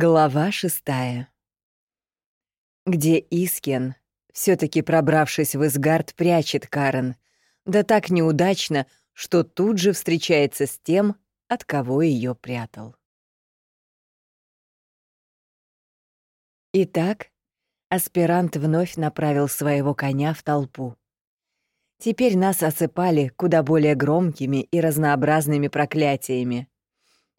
Глава шестая. Где Искен, все таки пробравшись в Изгард, прячет Карен, да так неудачно, что тут же встречается с тем, от кого ее прятал. Итак, аспирант вновь направил своего коня в толпу. Теперь нас осыпали куда более громкими и разнообразными проклятиями.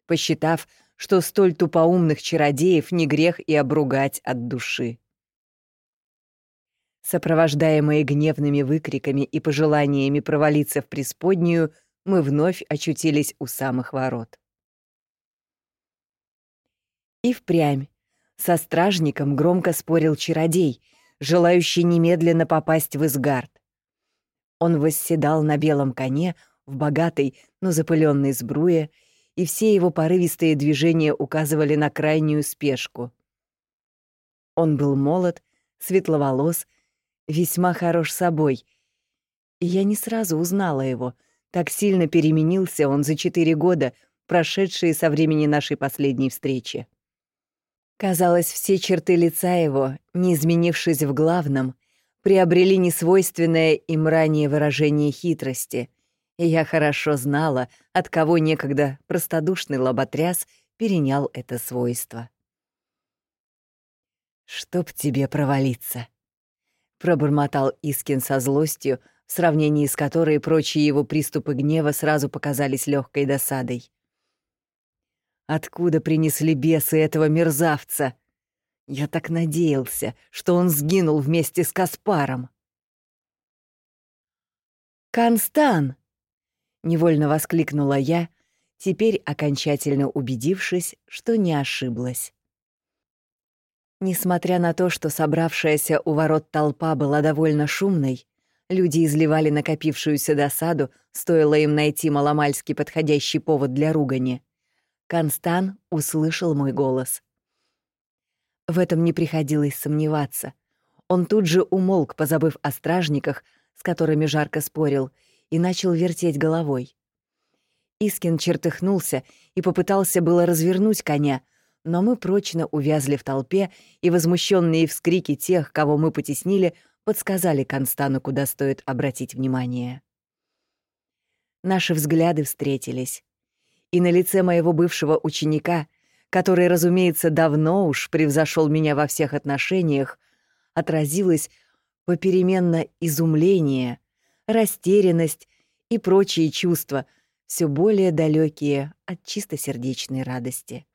Посчитав, что столь тупоумных чародеев не грех и обругать от души. Сопровождаемые гневными выкриками и пожеланиями провалиться в преисподнюю, мы вновь очутились у самых ворот. И впрямь со стражником громко спорил чародей, желающий немедленно попасть в Изгард. Он восседал на белом коне в богатой, но запыленной сбруе и все его порывистые движения указывали на крайнюю спешку. Он был молод, светловолос, весьма хорош собой. И я не сразу узнала его. Так сильно переменился он за четыре года, прошедшие со времени нашей последней встречи. Казалось, все черты лица его, не изменившись в главном, приобрели несвойственное им ранее выражение хитрости — и я хорошо знала, от кого некогда простодушный лоботряс перенял это свойство. «Чтоб тебе провалиться», — пробормотал Искин со злостью, в сравнении с которой прочие его приступы гнева сразу показались легкой досадой. «Откуда принесли бесы этого мерзавца? Я так надеялся, что он сгинул вместе с Каспаром». «Констан!» Невольно воскликнула я, теперь окончательно убедившись, что не ошиблась. Несмотря на то, что собравшаяся у ворот толпа была довольно шумной, люди изливали накопившуюся досаду, стоило им найти маломальски подходящий повод для ругани. Констан услышал мой голос. В этом не приходилось сомневаться. Он тут же умолк, позабыв о стражниках, с которыми жарко спорил, и начал вертеть головой. Искин чертыхнулся и попытался было развернуть коня, но мы прочно увязли в толпе, и возмущенные вскрики тех, кого мы потеснили, подсказали Констану, куда стоит обратить внимание. Наши взгляды встретились. И на лице моего бывшего ученика, который, разумеется, давно уж превзошел меня во всех отношениях, отразилось попеременно изумление, растерянность и прочие чувства, все более далекие от чистосердечной радости.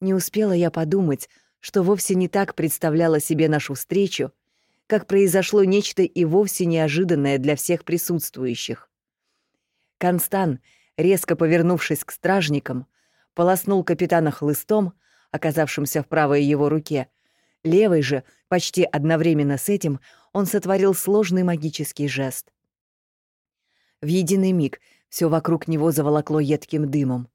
Не успела я подумать, что вовсе не так представляла себе нашу встречу, как произошло нечто и вовсе неожиданное для всех присутствующих. Констан, резко повернувшись к стражникам, полоснул капитана хлыстом, оказавшимся в правой его руке, левой же, почти одновременно с этим, он сотворил сложный магический жест. В единый миг все вокруг него заволокло едким дымом.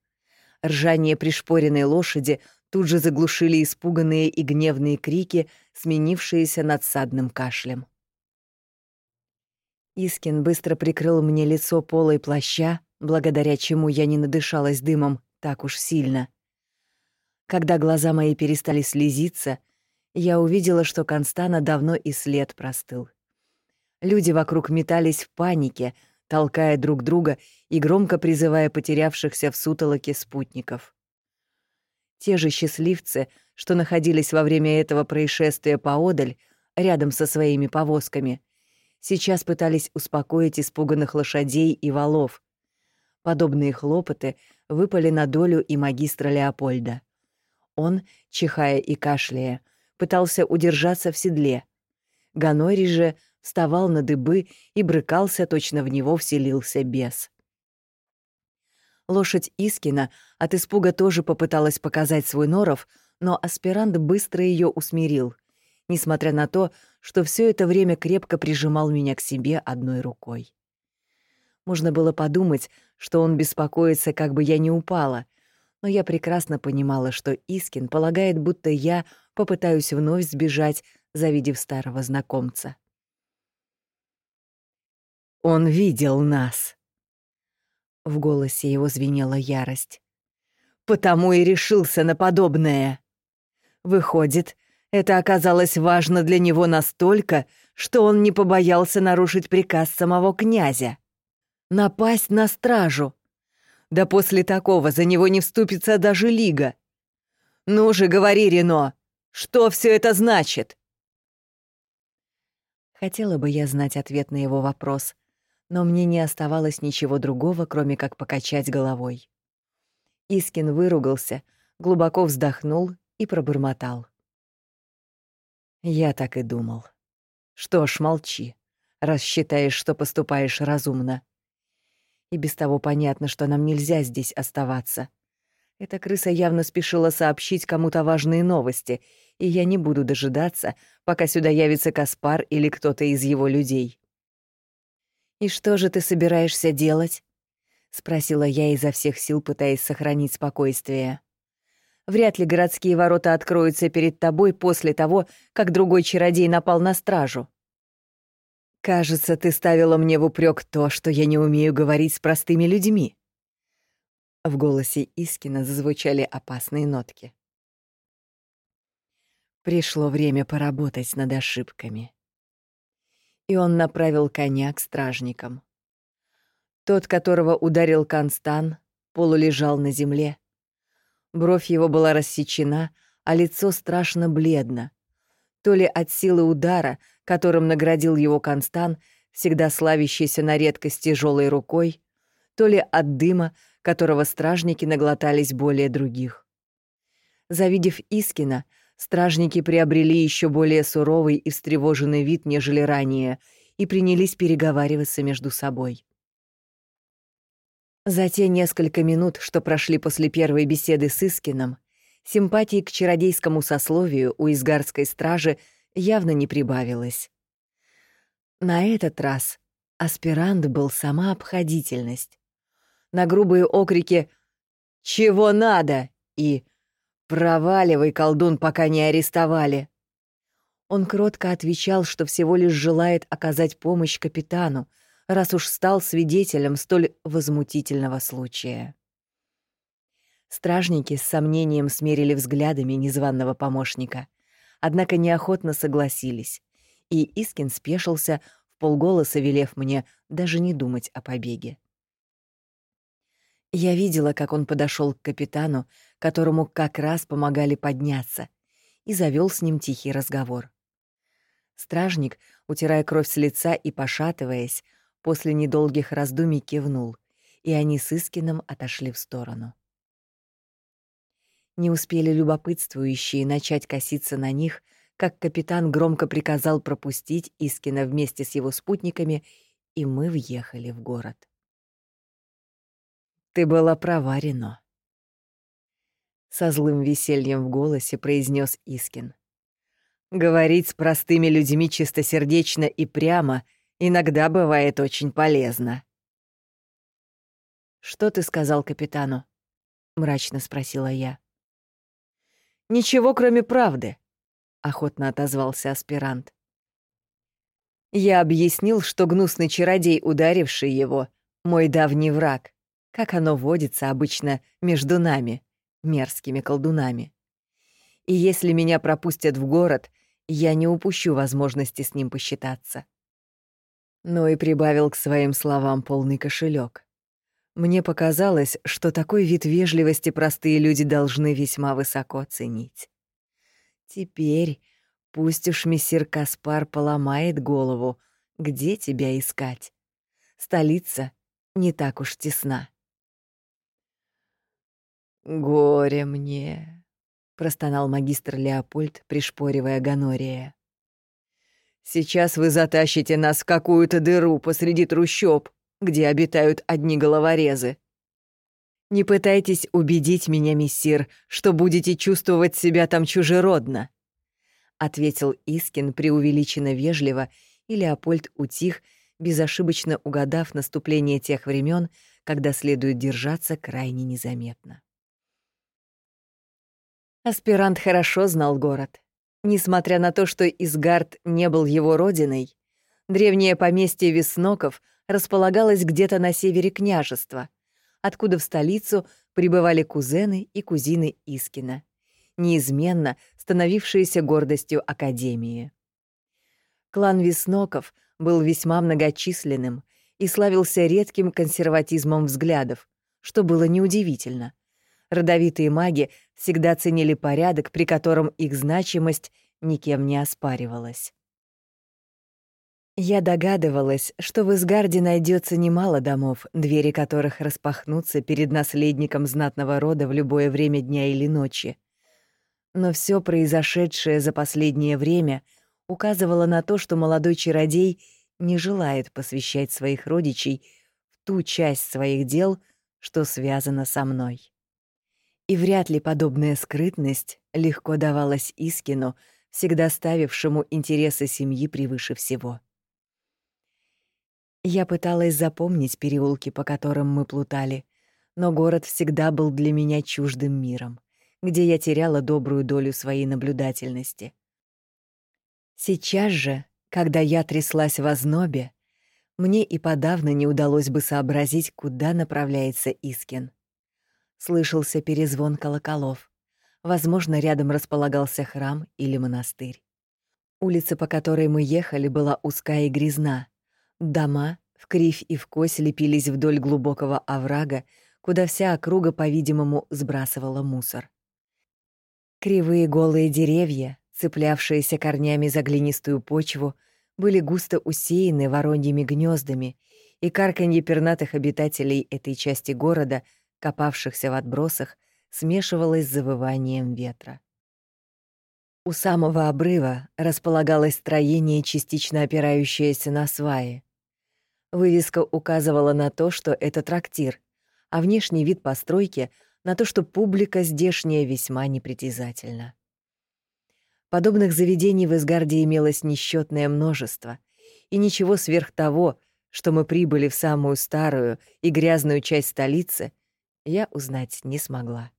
Ржание пришпоренной лошади тут же заглушили испуганные и гневные крики, сменившиеся надсадным кашлем. Искин быстро прикрыл мне лицо полой плаща, благодаря чему я не надышалась дымом так уж сильно. Когда глаза мои перестали слезиться — я увидела, что Констана давно и след простыл. Люди вокруг метались в панике, толкая друг друга и громко призывая потерявшихся в сутолоке спутников. Те же счастливцы, что находились во время этого происшествия поодаль, рядом со своими повозками, сейчас пытались успокоить испуганных лошадей и валов. Подобные хлопоты выпали на долю и магистра Леопольда. Он, чихая и кашляя, пытался удержаться в седле. Ганори же вставал на дыбы и брыкался, точно в него вселился бес. Лошадь Искина от испуга тоже попыталась показать свой норов, но аспирант быстро ее усмирил, несмотря на то, что все это время крепко прижимал меня к себе одной рукой. Можно было подумать, что он беспокоится, как бы я не упала, но я прекрасно понимала, что Искин полагает, будто я попытаюсь вновь сбежать, завидев старого знакомца. «Он видел нас!» В голосе его звенела ярость. потому и решился на подобное. Выходит, это оказалось важно для него настолько, что он не побоялся нарушить приказ самого князя. Напасть на стражу. Да после такого за него не вступится даже Лига. Ну же, говори, Рено, что все это значит? Хотела бы я знать ответ на его вопрос, но мне не оставалось ничего другого, кроме как покачать головой. Искин выругался, глубоко вздохнул и пробормотал. Я так и думал. Что ж, молчи, раз считаешь, что поступаешь разумно. И без того понятно, что нам нельзя здесь оставаться. Эта крыса явно спешила сообщить кому-то важные новости, и я не буду дожидаться, пока сюда явится Каспар или кто-то из его людей. «И что же ты собираешься делать?» — спросила я изо всех сил, пытаясь сохранить спокойствие. Вряд ли городские ворота откроются перед тобой после того, как другой чародей напал на стражу. Кажется, ты ставила мне в упрек то, что я не умею говорить с простыми людьми. В голосе Искина зазвучали опасные нотки. Пришло время поработать над ошибками. И он направил коня к стражникам. Тот, которого ударил Констан, полулежал на земле, Бровь его была рассечена, а лицо страшно бледно. То ли от силы удара, которым наградил его Констан, всегда славящийся на редкость тяжелой рукой, то ли от дыма, которого стражники наглотались более других. Завидев Искина, стражники приобрели еще более суровый и встревоженный вид, нежели ранее, и принялись переговариваться между собой. За те несколько минут, что прошли после первой беседы с Искином, симпатии к чародейскому сословию у изгарской стражи явно не прибавилось. На этот раз аспирант был сама обходительность. На грубые окрики «Чего надо?» и «Проваливай, колдун, пока не арестовали». Он кротко отвечал, что всего лишь желает оказать помощь капитану, раз уж стал свидетелем столь возмутительного случая. Стражники с сомнением смерили взглядами незваного помощника, однако неохотно согласились, и Искин спешился, в полголоса велев мне даже не думать о побеге. Я видела, как он подошел к капитану, которому как раз помогали подняться, и завел с ним тихий разговор. Стражник, утирая кровь с лица и пошатываясь, После недолгих раздумий кивнул, и они с Искином отошли в сторону. Не успели любопытствующие начать коситься на них, как капитан громко приказал пропустить Искина вместе с его спутниками, и мы въехали в город. «Ты была права, Рено», — со злым весельем в голосе произнес Искин. «Говорить с простыми людьми чистосердечно и прямо — иногда бывает очень полезно. «Что ты сказал капитану?» — мрачно спросила я. «Ничего, кроме правды», — охотно отозвался аспирант. «Я объяснил, что гнусный чародей, ударивший его, мой давний враг, как оно водится обычно между нами, мерзкими колдунами. И если меня пропустят в город, я не упущу возможности с ним посчитаться но и прибавил к своим словам полный кошелек. Мне показалось, что такой вид вежливости простые люди должны весьма высоко ценить. Теперь пусть уж мессир Каспар поломает голову, где тебя искать. Столица не так уж тесна. «Горе мне», — простонал магистр Леопольд, пришпоривая Ганория. Сейчас вы затащите нас в какую-то дыру посреди трущоб, где обитают одни головорезы. Не пытайтесь убедить меня, мессир, что будете чувствовать себя там чужеродно, ответил Искин преувеличенно вежливо, и Леопольд утих, безошибочно угадав наступление тех времен, когда следует держаться крайне незаметно. Аспирант хорошо знал город. Несмотря на то, что Изгард не был его родиной, древнее поместье Весноков располагалось где-то на севере княжества, откуда в столицу прибывали кузены и кузины Искина, неизменно становившиеся гордостью Академии. Клан Весноков был весьма многочисленным и славился редким консерватизмом взглядов, что было неудивительно. Родовитые маги всегда ценили порядок, при котором их значимость никем не оспаривалась. Я догадывалась, что в Изгарде найдется немало домов, двери которых распахнутся перед наследником знатного рода в любое время дня или ночи. Но все произошедшее за последнее время указывало на то, что молодой чародей не желает посвящать своих родичей в ту часть своих дел, что связана со мной. И вряд ли подобная скрытность легко давалась Искину, всегда ставившему интересы семьи превыше всего. Я пыталась запомнить переулки, по которым мы плутали, но город всегда был для меня чуждым миром, где я теряла добрую долю своей наблюдательности. Сейчас же, когда я тряслась в ознобе, мне и подавно не удалось бы сообразить, куда направляется Искин. Слышался перезвон колоколов. Возможно, рядом располагался храм или монастырь. Улица, по которой мы ехали, была узкая и грязна, Дома в кривь и в кось лепились вдоль глубокого оврага, куда вся округа, по-видимому, сбрасывала мусор. Кривые голые деревья, цеплявшиеся корнями за глинистую почву, были густо усеяны вороньими гнездами, и карканье пернатых обитателей этой части города, копавшихся в отбросах, смешивалось с завыванием ветра. У самого обрыва располагалось строение, частично опирающееся на сваи. Вывеска указывала на то, что это трактир, а внешний вид постройки — на то, что публика здешняя весьма непритязательна. Подобных заведений в Изгарде имелось несчетное множество, и ничего сверх того, что мы прибыли в самую старую и грязную часть столицы, я узнать не смогла.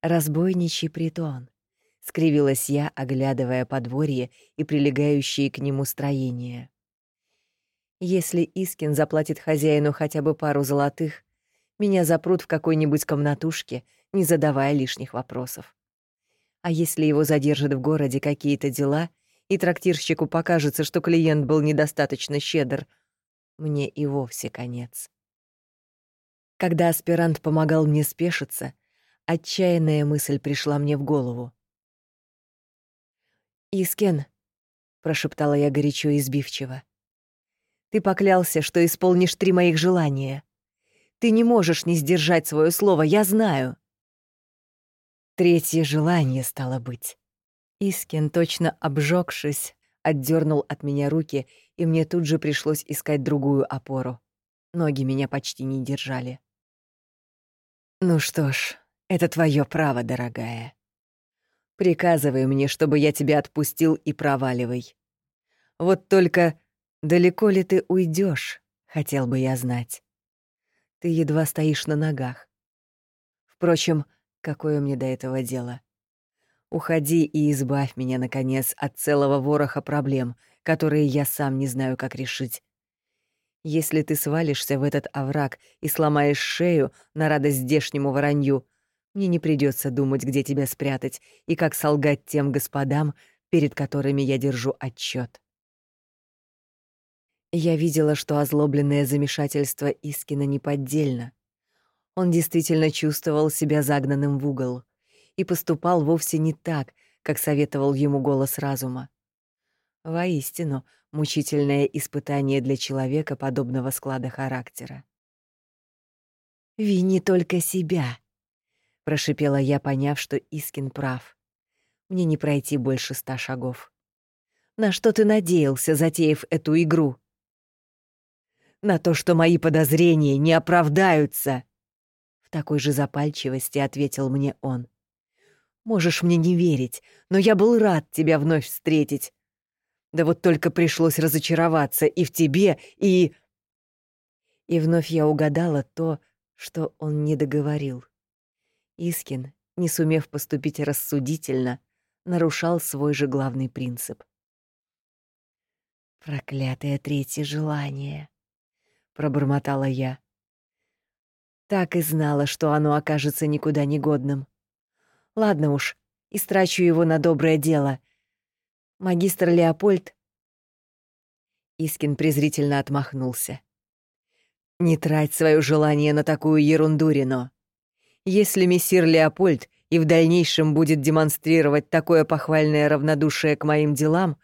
«Разбойничий притон», — скривилась я, оглядывая подворье и прилегающие к нему строения. Если Искин заплатит хозяину хотя бы пару золотых, меня запрут в какой-нибудь комнатушке, не задавая лишних вопросов. А если его задержат в городе какие-то дела, и трактирщику покажется, что клиент был недостаточно щедр, мне и вовсе конец. Когда аспирант помогал мне спешиться, отчаянная мысль пришла мне в голову. «Искен», — прошептала я горячо и избивчиво, ты поклялся, что исполнишь три моих желания. Ты не можешь не сдержать свое слово, я знаю. Третье желание стало быть. Искин, точно обжегшись, отдернул от меня руки, и мне тут же пришлось искать другую опору. Ноги меня почти не держали. Ну что ж, это твое право, дорогая. Приказывай мне, чтобы я тебя отпустил и проваливай. Вот только Далеко ли ты уйдешь, хотел бы я знать. Ты едва стоишь на ногах. Впрочем, какое мне до этого дело? Уходи и избавь меня, наконец, от целого вороха проблем, которые я сам не знаю, как решить. Если ты свалишься в этот овраг и сломаешь шею на радость здешнему воронью, мне не придется думать, где тебя спрятать и как солгать тем господам, перед которыми я держу отчет. Я видела, что озлобленное замешательство Искина неподдельно. Он действительно чувствовал себя загнанным в угол и поступал вовсе не так, как советовал ему голос разума. Воистину, мучительное испытание для человека подобного склада характера. «Вини только себя», — прошипела я, поняв, что Искин прав. «Мне не пройти больше ста шагов». «На что ты надеялся, затеяв эту игру?» на то, что мои подозрения не оправдаются. В такой же запальчивости ответил мне он. Можешь мне не верить, но я был рад тебя вновь встретить. Да вот только пришлось разочароваться и в тебе, и... И вновь я угадала то, что он не договорил. Искин, не сумев поступить рассудительно, нарушал свой же главный принцип. Проклятое третье желание. — пробормотала я. Так и знала, что оно окажется никуда не годным. Ладно уж, истрачу его на доброе дело. Магистр Леопольд... Искин презрительно отмахнулся. «Не трать свое желание на такую ерундурину. Если мессир Леопольд и в дальнейшем будет демонстрировать такое похвальное равнодушие к моим делам,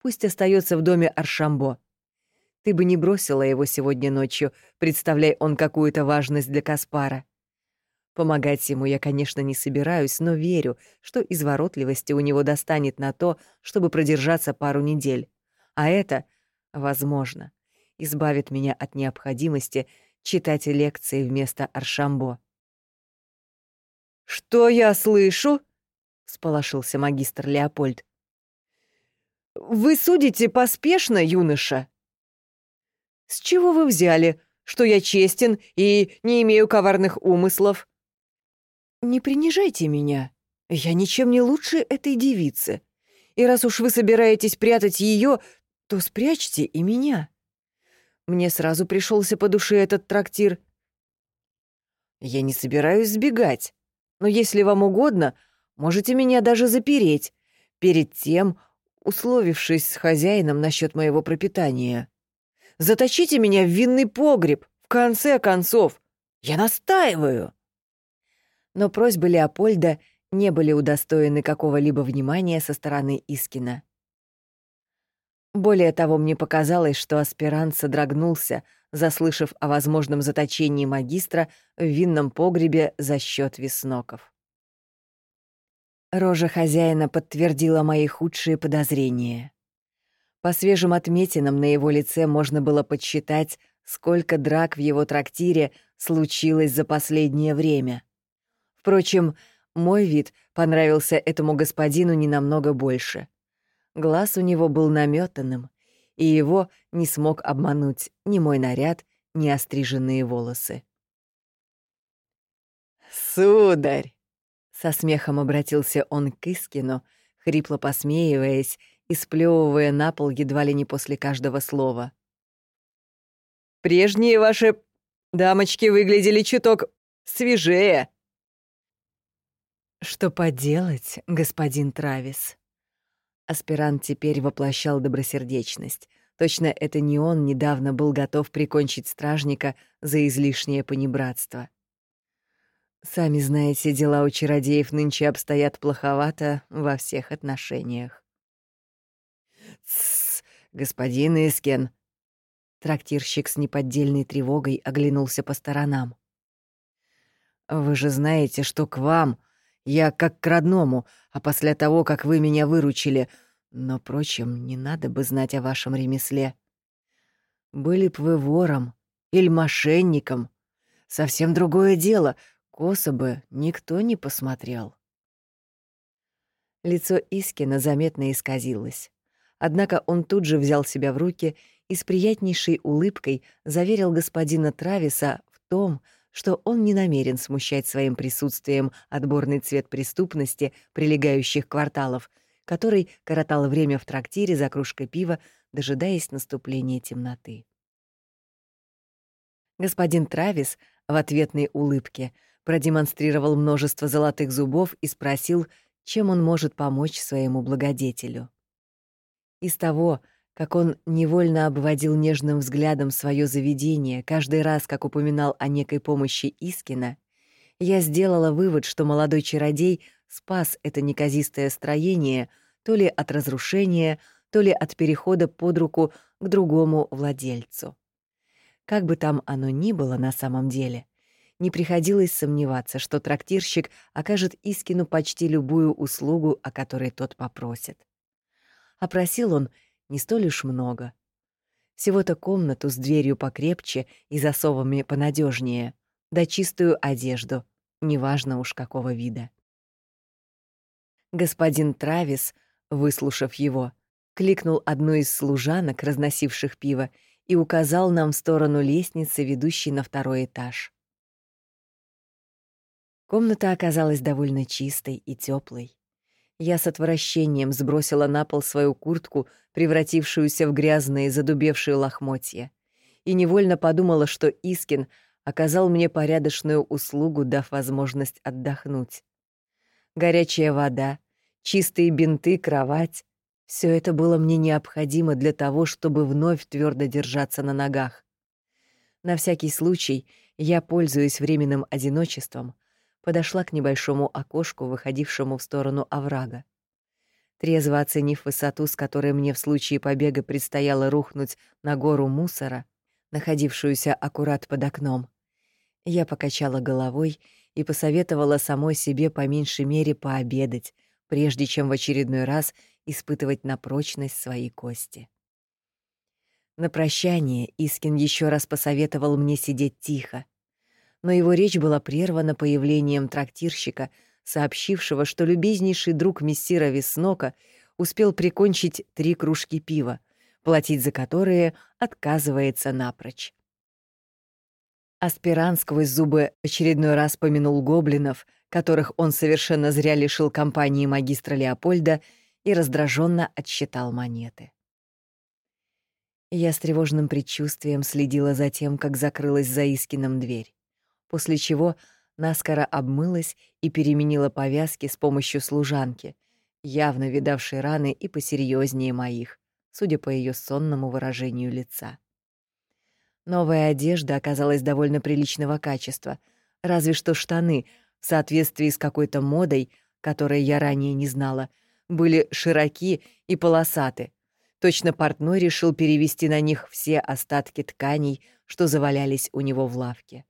пусть остается в доме Аршамбо. Ты бы не бросила его сегодня ночью, представляй он какую-то важность для Каспара. Помогать ему я, конечно, не собираюсь, но верю, что изворотливости у него достанет на то, чтобы продержаться пару недель. А это, возможно, избавит меня от необходимости читать лекции вместо Аршамбо. «Что я слышу?» — сполошился магистр Леопольд. «Вы судите поспешно, юноша?» С чего вы взяли, что я честен и не имею коварных умыслов? Не принижайте меня. Я ничем не лучше этой девицы. И раз уж вы собираетесь прятать ее, то спрячьте и меня. Мне сразу пришелся по душе этот трактир. Я не собираюсь сбегать, но если вам угодно, можете меня даже запереть, перед тем условившись с хозяином насчет моего пропитания. Заточите меня в винный погреб, в конце концов. Я настаиваю!» Но просьбы Леопольда не были удостоены какого-либо внимания со стороны Искина. Более того, мне показалось, что аспирант содрогнулся, заслышав о возможном заточении магистра в винном погребе за счет весноков. Рожа хозяина подтвердила мои худшие подозрения. По свежим отметинам на его лице можно было подсчитать, сколько драк в его трактире случилось за последнее время. Впрочем, мой вид понравился этому господину не намного больше. Глаз у него был наметанным, и его не смог обмануть ни мой наряд, ни остриженные волосы. «Сударь!» — со смехом обратился он к Искину, хрипло посмеиваясь и сплёвывая на пол едва ли не после каждого слова. «Прежние ваши дамочки выглядели чуток свежее». «Что поделать, господин Травис?» Аспирант теперь воплощал добросердечность. Точно это не он недавно был готов прикончить стражника за излишнее понебратство. Сами знаете, дела у чародеев нынче обстоят плоховато во всех отношениях. «Тссс, господин Искен!» Трактирщик с неподдельной тревогой оглянулся по сторонам. «Вы же знаете, что к вам я как к родному, а после того, как вы меня выручили, но, прочим, не надо бы знать о вашем ремесле. Были б вы вором или мошенником, совсем другое дело, косо бы никто не посмотрел». Лицо Искина заметно исказилось. Однако он тут же взял себя в руки и с приятнейшей улыбкой заверил господина Трависа в том, что он не намерен смущать своим присутствием отборный цвет преступности прилегающих кварталов, который коротал время в трактире за кружкой пива, дожидаясь наступления темноты. Господин Травис в ответной улыбке продемонстрировал множество золотых зубов и спросил, чем он может помочь своему благодетелю. Из того, как он невольно обводил нежным взглядом свое заведение каждый раз, как упоминал о некой помощи Искина, я сделала вывод, что молодой чародей спас это неказистое строение то ли от разрушения, то ли от перехода под руку к другому владельцу. Как бы там оно ни было на самом деле, не приходилось сомневаться, что трактирщик окажет Искину почти любую услугу, о которой тот попросит а просил он не столь уж много. Всего-то комнату с дверью покрепче и засовами понадежнее, да чистую одежду, неважно уж какого вида. Господин Травис, выслушав его, кликнул одну из служанок, разносивших пиво, и указал нам в сторону лестницы, ведущей на второй этаж. Комната оказалась довольно чистой и теплой. Я с отвращением сбросила на пол свою куртку, превратившуюся в грязные задубевшие лохмотья, и невольно подумала, что Искин оказал мне порядочную услугу, дав возможность отдохнуть. Горячая вода, чистые бинты, кровать — все это было мне необходимо для того, чтобы вновь твердо держаться на ногах. На всякий случай я, пользуясь временным одиночеством, подошла к небольшому окошку, выходившему в сторону оврага. Трезво оценив высоту, с которой мне в случае побега предстояло рухнуть на гору мусора, находившуюся аккурат под окном, я покачала головой и посоветовала самой себе по меньшей мере пообедать, прежде чем в очередной раз испытывать на прочность свои кости. На прощание Искин еще раз посоветовал мне сидеть тихо, но его речь была прервана появлением трактирщика, сообщившего, что любезнейший друг мессира Веснока успел прикончить три кружки пива, платить за которые отказывается напрочь. Аспирант сквозь зубы очередной раз помянул гоблинов, которых он совершенно зря лишил компании магистра Леопольда и раздраженно отсчитал монеты. Я с тревожным предчувствием следила за тем, как закрылась за Искином дверь, после чего наскоро обмылась и переменила повязки с помощью служанки, явно видавшей раны и посерьезнее моих, судя по ее сонному выражению лица. Новая одежда оказалась довольно приличного качества, разве что штаны, в соответствии с какой-то модой, которой я ранее не знала, были широки и полосаты. Точно портной решил перевести на них все остатки тканей, что завалялись у него в лавке.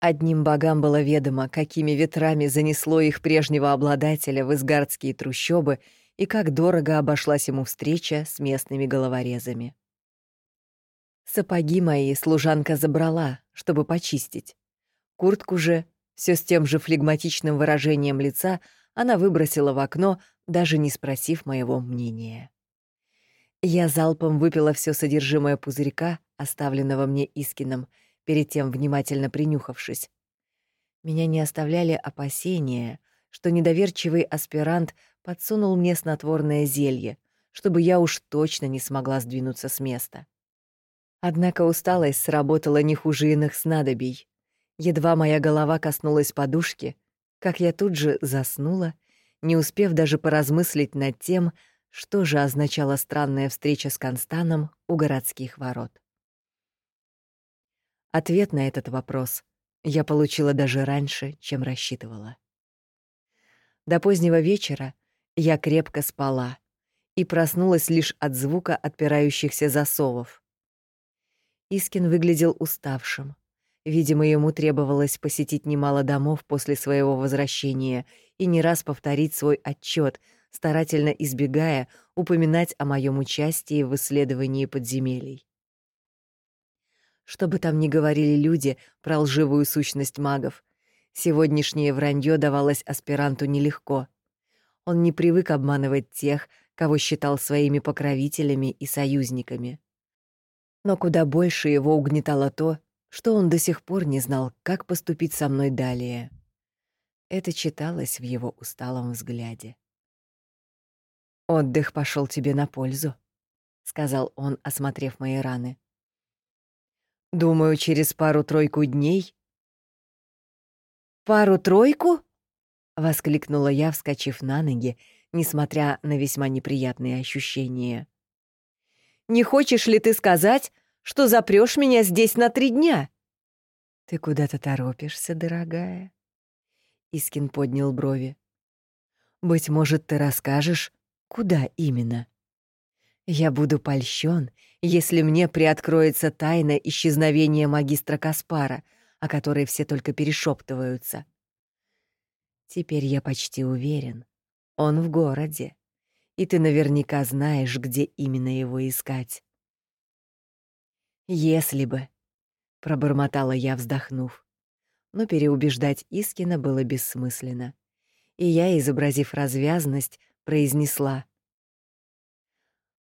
Одним богам было ведомо, какими ветрами занесло их прежнего обладателя в изгардские трущобы и как дорого обошлась ему встреча с местными головорезами. Сапоги мои служанка забрала, чтобы почистить. Куртку же, все с тем же флегматичным выражением лица, она выбросила в окно, даже не спросив моего мнения. Я залпом выпила все содержимое пузырька, оставленного мне Искином, перед тем внимательно принюхавшись. Меня не оставляли опасения, что недоверчивый аспирант подсунул мне снотворное зелье, чтобы я уж точно не смогла сдвинуться с места. Однако усталость сработала не хуже иных снадобий. Едва моя голова коснулась подушки, как я тут же заснула, не успев даже поразмыслить над тем, что же означала странная встреча с Констаном у городских ворот. Ответ на этот вопрос я получила даже раньше, чем рассчитывала. До позднего вечера я крепко спала и проснулась лишь от звука отпирающихся засовов. Искин выглядел уставшим. Видимо, ему требовалось посетить немало домов после своего возвращения и не раз повторить свой отчет, старательно избегая упоминать о моем участии в исследовании подземелий. Что бы там ни говорили люди про лживую сущность магов, сегодняшнее вранье давалось аспиранту нелегко. Он не привык обманывать тех, кого считал своими покровителями и союзниками. Но куда больше его угнетало то, что он до сих пор не знал, как поступить со мной далее. Это читалось в его усталом взгляде. «Отдых пошел тебе на пользу», — сказал он, осмотрев мои раны. «Думаю, через пару-тройку дней...» «Пару-тройку?» — воскликнула я, вскочив на ноги, несмотря на весьма неприятные ощущения. Не хочешь ли ты сказать, что запрёшь меня здесь на три дня?» «Ты куда-то торопишься, дорогая?» Искин поднял брови. «Быть может, ты расскажешь, куда именно?» «Я буду польщен, если мне приоткроется тайна исчезновения магистра Каспара, о которой все только перешептываются. Теперь я почти уверен, он в городе и ты наверняка знаешь, где именно его искать. Если бы, пробормотала я, вздохнув. Но переубеждать Искина было бессмысленно. И я, изобразив развязность, произнесла: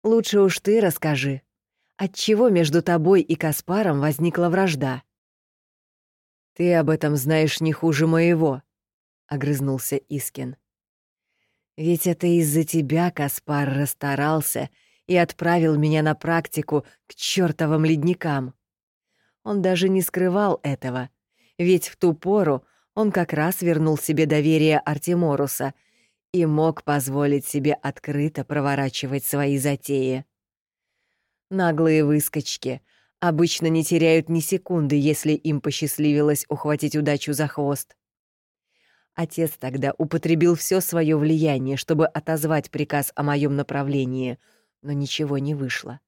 Лучше уж ты расскажи, отчего между тобой и Каспаром возникла вражда. Ты об этом знаешь не хуже моего, огрызнулся Искин. Ведь это из-за тебя Каспар расстарался и отправил меня на практику к чёртовым ледникам. Он даже не скрывал этого, ведь в ту пору он как раз вернул себе доверие Артеморуса и мог позволить себе открыто проворачивать свои затеи. Наглые выскочки обычно не теряют ни секунды, если им посчастливилось ухватить удачу за хвост. Отец тогда употребил все свое влияние, чтобы отозвать приказ о моем направлении, но ничего не вышло.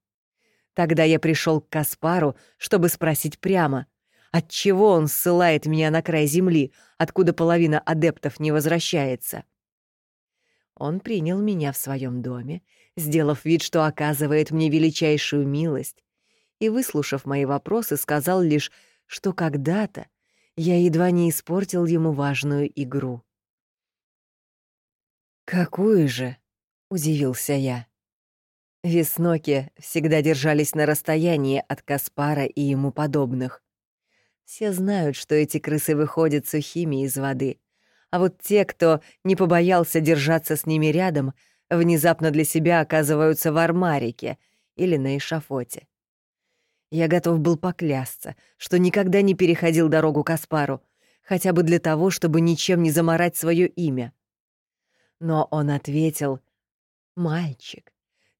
Тогда я пришел к Каспару, чтобы спросить прямо, отчего он ссылает меня на край земли, откуда половина адептов не возвращается. Он принял меня в своем доме, сделав вид, что оказывает мне величайшую милость, и, выслушав мои вопросы, сказал лишь, что когда-то я едва не испортил ему важную игру. «Какую же?» — удивился я. Весноки всегда держались на расстоянии от Каспара и ему подобных. Все знают, что эти крысы выходят сухими из воды, а вот те, кто не побоялся держаться с ними рядом, внезапно для себя оказываются в армарике или на эшафоте. Я готов был поклясться, что никогда не переходил дорогу Каспару, хотя бы для того, чтобы ничем не заморать свое имя. Но он ответил, «Мальчик,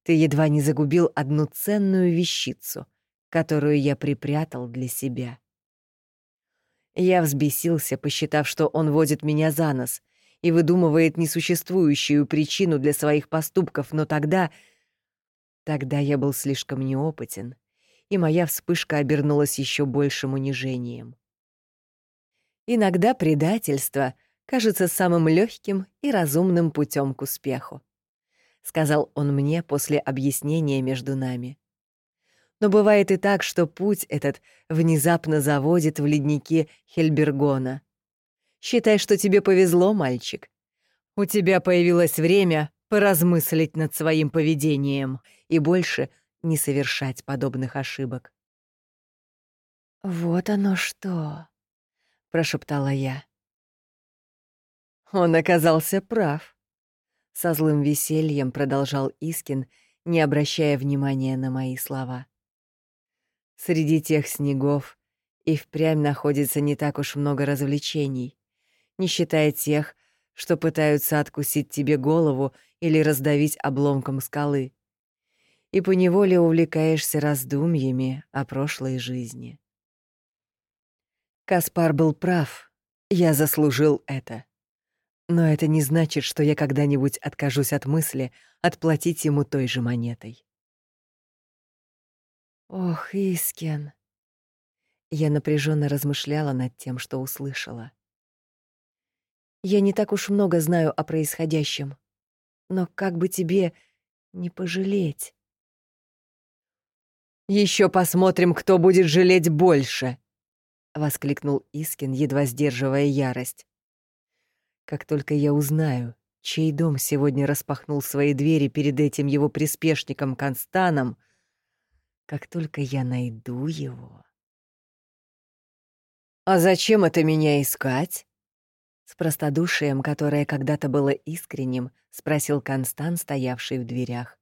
ты едва не загубил одну ценную вещицу, которую я припрятал для себя». Я взбесился, посчитав, что он водит меня за нос и выдумывает несуществующую причину для своих поступков, но тогда... Тогда я был слишком неопытен — и моя вспышка обернулась еще большим унижением. Иногда предательство кажется самым легким и разумным путем к успеху, сказал он мне после объяснения между нами. Но бывает и так, что путь этот внезапно заводит в ледники Хельбергона. Считай, что тебе повезло, мальчик. У тебя появилось время поразмыслить над своим поведением и больше не совершать подобных ошибок. «Вот оно что!» — прошептала я. Он оказался прав. Со злым весельем продолжал Искин, не обращая внимания на мои слова. Среди тех снегов и впрямь находится не так уж много развлечений, не считая тех, что пытаются откусить тебе голову или раздавить обломком скалы и поневоле увлекаешься раздумьями о прошлой жизни. Каспар был прав, я заслужил это. Но это не значит, что я когда-нибудь откажусь от мысли отплатить ему той же монетой. Ох, Искен. Я напряженно размышляла над тем, что услышала. Я не так уж много знаю о происходящем, но как бы тебе не пожалеть. Еще посмотрим, кто будет жалеть больше!» — воскликнул Искин, едва сдерживая ярость. «Как только я узнаю, чей дом сегодня распахнул свои двери перед этим его приспешником Констаном, как только я найду его...» «А зачем это меня искать?» С простодушием, которое когда-то было искренним, спросил Констан, стоявший в дверях.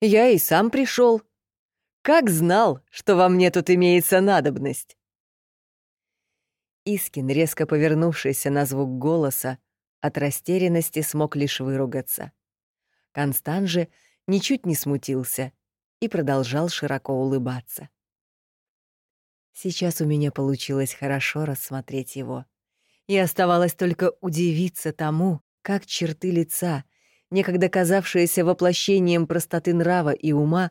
«Я и сам пришел. Как знал, что во мне тут имеется надобность!» Искин, резко повернувшийся на звук голоса, от растерянности смог лишь выругаться. Констан же ничуть не смутился и продолжал широко улыбаться. Сейчас у меня получилось хорошо рассмотреть его. И оставалось только удивиться тому, как черты лица, некогда казавшиеся воплощением простоты нрава и ума,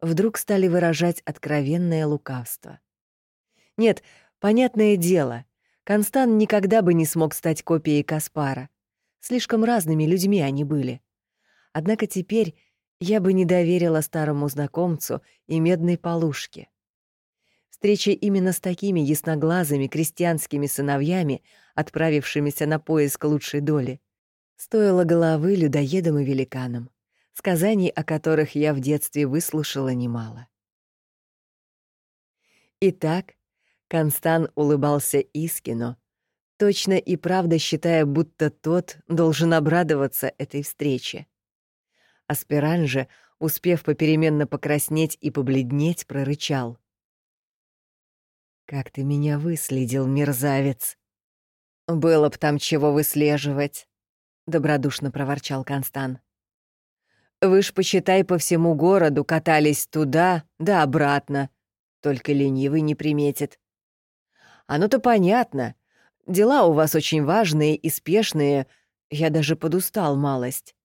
вдруг стали выражать откровенное лукавство. Нет, понятное дело, Констан никогда бы не смог стать копией Каспара. Слишком разными людьми они были. Однако теперь я бы не доверила старому знакомцу и медной полушке. Встреча именно с такими ясноглазыми крестьянскими сыновьями, отправившимися на поиск лучшей доли, стоила головы людоедам и великанам сказаний о которых я в детстве выслушала немало. Итак, Констан улыбался Искину, точно и правда считая, будто тот должен обрадоваться этой встрече. Аспиран же, успев попеременно покраснеть и побледнеть, прорычал. Как ты меня выследил, мерзавец!» «Было б там чего выслеживать», — добродушно проворчал Констан. «Вы ж, почитай, по всему городу катались туда да обратно, только ленивый не приметит. Оно-то понятно. Дела у вас очень важные и спешные, я даже подустал малость.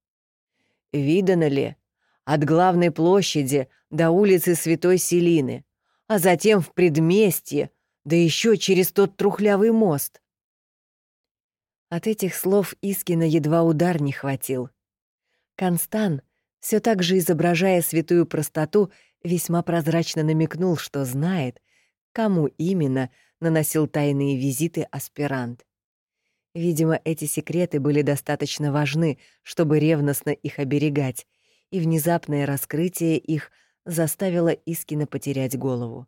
Видано ли, от главной площади до улицы Святой Селины, а затем в предместье, да еще через тот трухлявый мост. От этих слов Искина едва удар не хватил. Констан, все так же изображая святую простоту, весьма прозрачно намекнул, что знает, кому именно наносил тайные визиты аспирант. Видимо, эти секреты были достаточно важны, чтобы ревностно их оберегать, и внезапное раскрытие их заставило Искина потерять голову.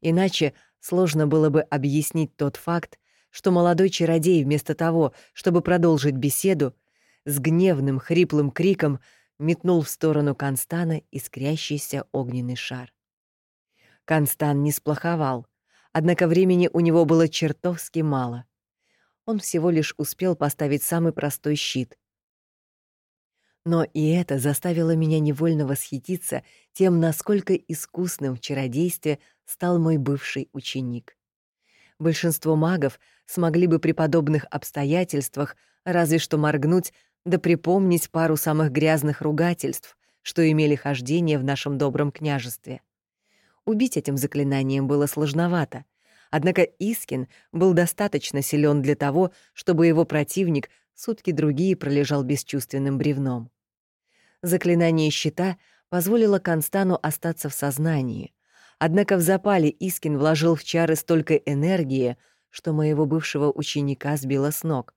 Иначе сложно было бы объяснить тот факт, что молодой чародей вместо того, чтобы продолжить беседу, с гневным хриплым криком метнул в сторону Констана искрящийся огненный шар. Констан не сплоховал, однако времени у него было чертовски мало. Он всего лишь успел поставить самый простой щит, но и это заставило меня невольно восхититься тем, насколько искусным в чародействе стал мой бывший ученик. Большинство магов смогли бы при подобных обстоятельствах разве что моргнуть да припомнить пару самых грязных ругательств, что имели хождение в нашем добром княжестве. Убить этим заклинанием было сложновато, однако Искин был достаточно силен для того, чтобы его противник сутки другие пролежал бесчувственным бревном. Заклинание щита позволило Констану остаться в сознании, однако в запале Искин вложил в чары столько энергии, что моего бывшего ученика сбило с ног.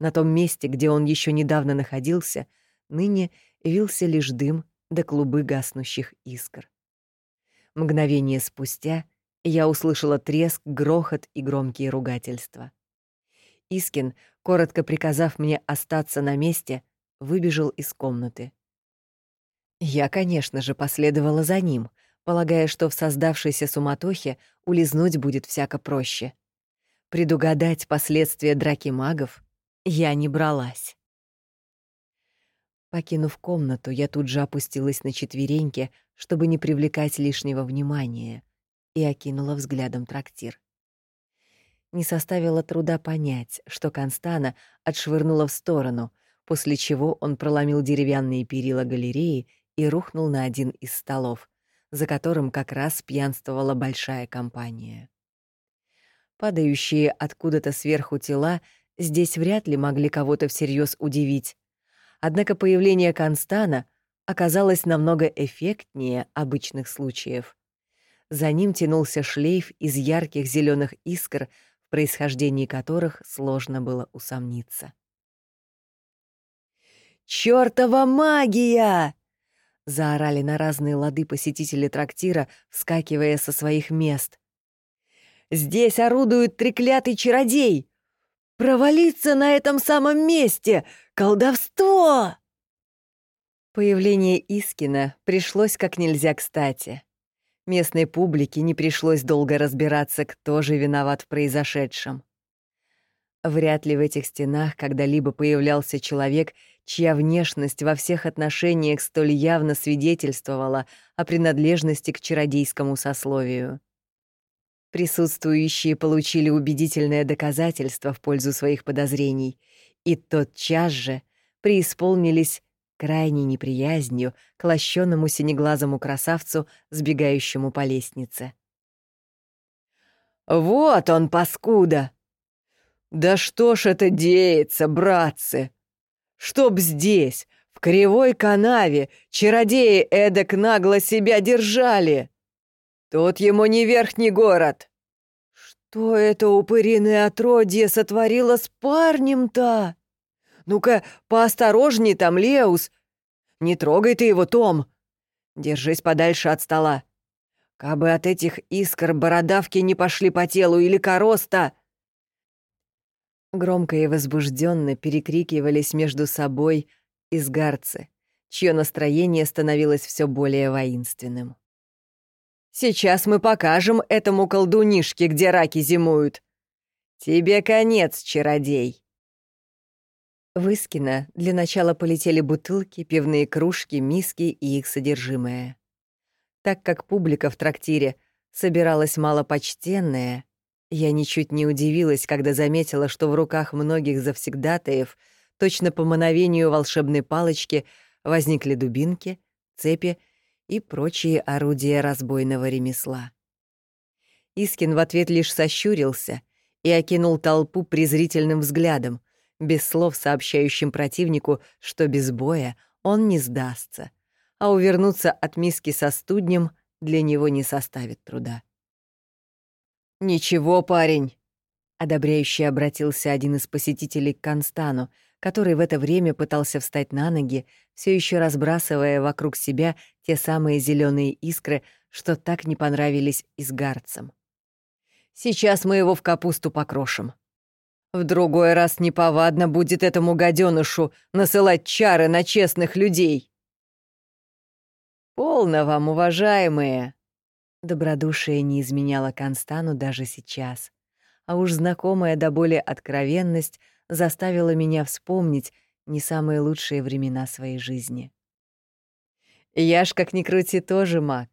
На том месте, где он еще недавно находился, ныне вился лишь дым до клубы гаснущих искр. Мгновение спустя я услышала треск, грохот и громкие ругательства. Искин коротко приказав мне остаться на месте, выбежал из комнаты. Я, конечно же, последовала за ним, полагая, что в создавшейся суматохе улизнуть будет всяко проще. Предугадать последствия драки магов я не бралась. Покинув комнату, я тут же опустилась на четвереньки, чтобы не привлекать лишнего внимания, и окинула взглядом трактир не составило труда понять, что Констана отшвырнула в сторону, после чего он проломил деревянные перила галереи и рухнул на один из столов, за которым как раз пьянствовала большая компания. Падающие откуда-то сверху тела здесь вряд ли могли кого-то всерьез удивить. Однако появление Констана оказалось намного эффектнее обычных случаев. За ним тянулся шлейф из ярких зеленых искр, происхождении которых сложно было усомниться. «Чёртова магия!» — заорали на разные лады посетители трактира, вскакивая со своих мест. «Здесь орудует треклятый чародей! Провалиться на этом самом месте! Колдовство!» Появление Искина пришлось как нельзя кстати. Местной публике не пришлось долго разбираться, кто же виноват в произошедшем. Вряд ли в этих стенах когда-либо появлялся человек, чья внешность во всех отношениях столь явно свидетельствовала о принадлежности к чародейскому сословию. Присутствующие получили убедительное доказательство в пользу своих подозрений, и тотчас же преисполнились крайней неприязнью к лощенному синеглазому красавцу, сбегающему по лестнице. «Вот он, паскуда! Да что ж это деется, братцы? Чтоб здесь, в кривой канаве, чародеи эдак нагло себя держали! Тут ему не верхний город!» «Что это упыриное отродье сотворило с парнем-то?» Ну-ка, поосторожней там, Леус. Не трогай ты его, Том. Держись подальше от стола. Кабы от этих искр бородавки не пошли по телу или короста. Громко и возбужденно перекрикивались между собой изгарцы, чье настроение становилось все более воинственным. Сейчас мы покажем этому колдунишке, где раки зимуют. Тебе конец, чародей!» В Искино для начала полетели бутылки, пивные кружки, миски и их содержимое. Так как публика в трактире собиралась малопочтенная, я ничуть не удивилась, когда заметила, что в руках многих завсегдатаев, точно по мановению волшебной палочки, возникли дубинки, цепи и прочие орудия разбойного ремесла. Искин в ответ лишь сощурился и окинул толпу презрительным взглядом, без слов сообщающим противнику, что без боя он не сдастся, а увернуться от миски со студнем для него не составит труда. «Ничего, парень!» — одобряюще обратился один из посетителей к Констану, который в это время пытался встать на ноги, все еще разбрасывая вокруг себя те самые зеленые искры, что так не понравились изгарцам. «Сейчас мы его в капусту покрошим. В другой раз неповадно будет этому гаденышу насылать чары на честных людей». «Полно вам, уважаемые!» Добродушие не изменяло Констану даже сейчас. А уж знакомая до боли откровенность заставила меня вспомнить не самые лучшие времена своей жизни. Я ж, как ни крути, тоже маг.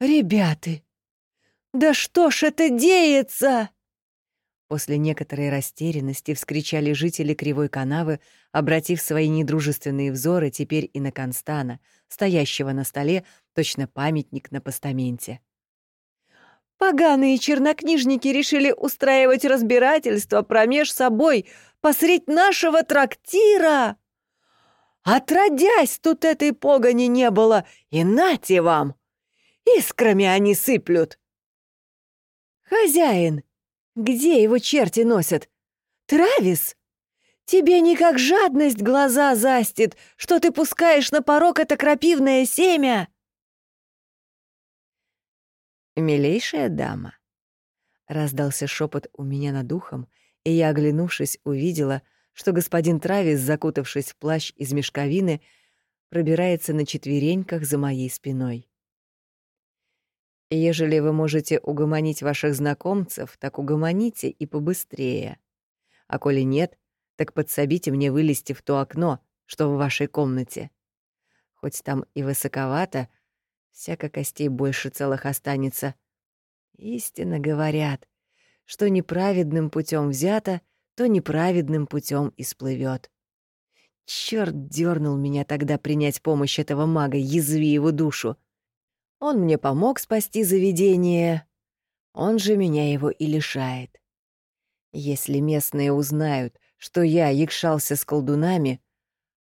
«Ребята, да что ж это деется?» После некоторой растерянности вскричали жители Кривой канавы, обратив свои недружественные взоры теперь и на Констана, стоящего на столе, точно памятник на постаменте. «Поганые чернокнижники решили устраивать разбирательство промеж собой посредь нашего трактира!» Отродясь, тут этой погони не было, и нате вам! Искрами они сыплют. Хозяин, где его черти носят? Травис? Тебе не как жадность глаза застит, что ты пускаешь на порог это крапивное семя. «Милейшая дама», — раздался шепот у меня над ухом, и я, оглянувшись, увидела, что господин Травис, закутавшись в плащ из мешковины, пробирается на четвереньках за моей спиной. Ежели вы можете угомонить ваших знакомцев, так угомоните и побыстрее. А коли нет, так подсобите мне вылезти в то окно, что в вашей комнате. Хоть там и высоковато, всяко костей больше целых останется. Истинно говорят, что неправедным путем взято, то неправедным путем и сплывет. Черт дернул меня тогда принять помощь этого мага, язви его душу. Он мне помог спасти заведение, он же меня его и лишает. Если местные узнают, что я якшался с колдунами,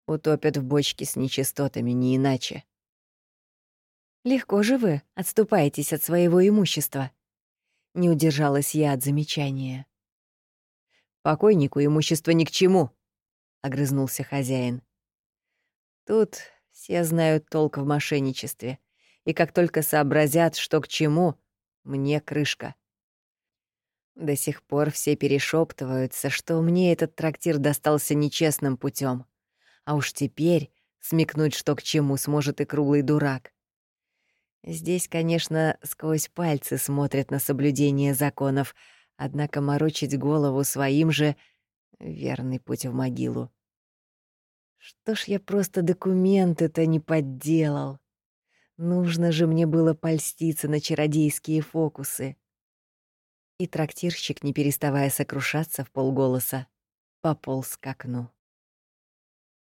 утопят в бочке с нечистотами, не иначе. Легко же вы отступаетесь от своего имущества. Не удержалась я от замечания. Покойнику имущество ни к чему, огрызнулся хозяин. Тут все знают толк в мошенничестве, и как только сообразят, что к чему, мне крышка. До сих пор все перешептываются, что мне этот трактир достался нечестным путем, а уж теперь смекнуть, что к чему, сможет и круглый дурак. Здесь, конечно, сквозь пальцы смотрят на соблюдение законов — Однако морочить голову своим же — верный путь в могилу. Что ж я просто документы-то не подделал? Нужно же мне было польститься на чародейские фокусы. И трактирщик, не переставая сокрушаться в полголоса, пополз к окну.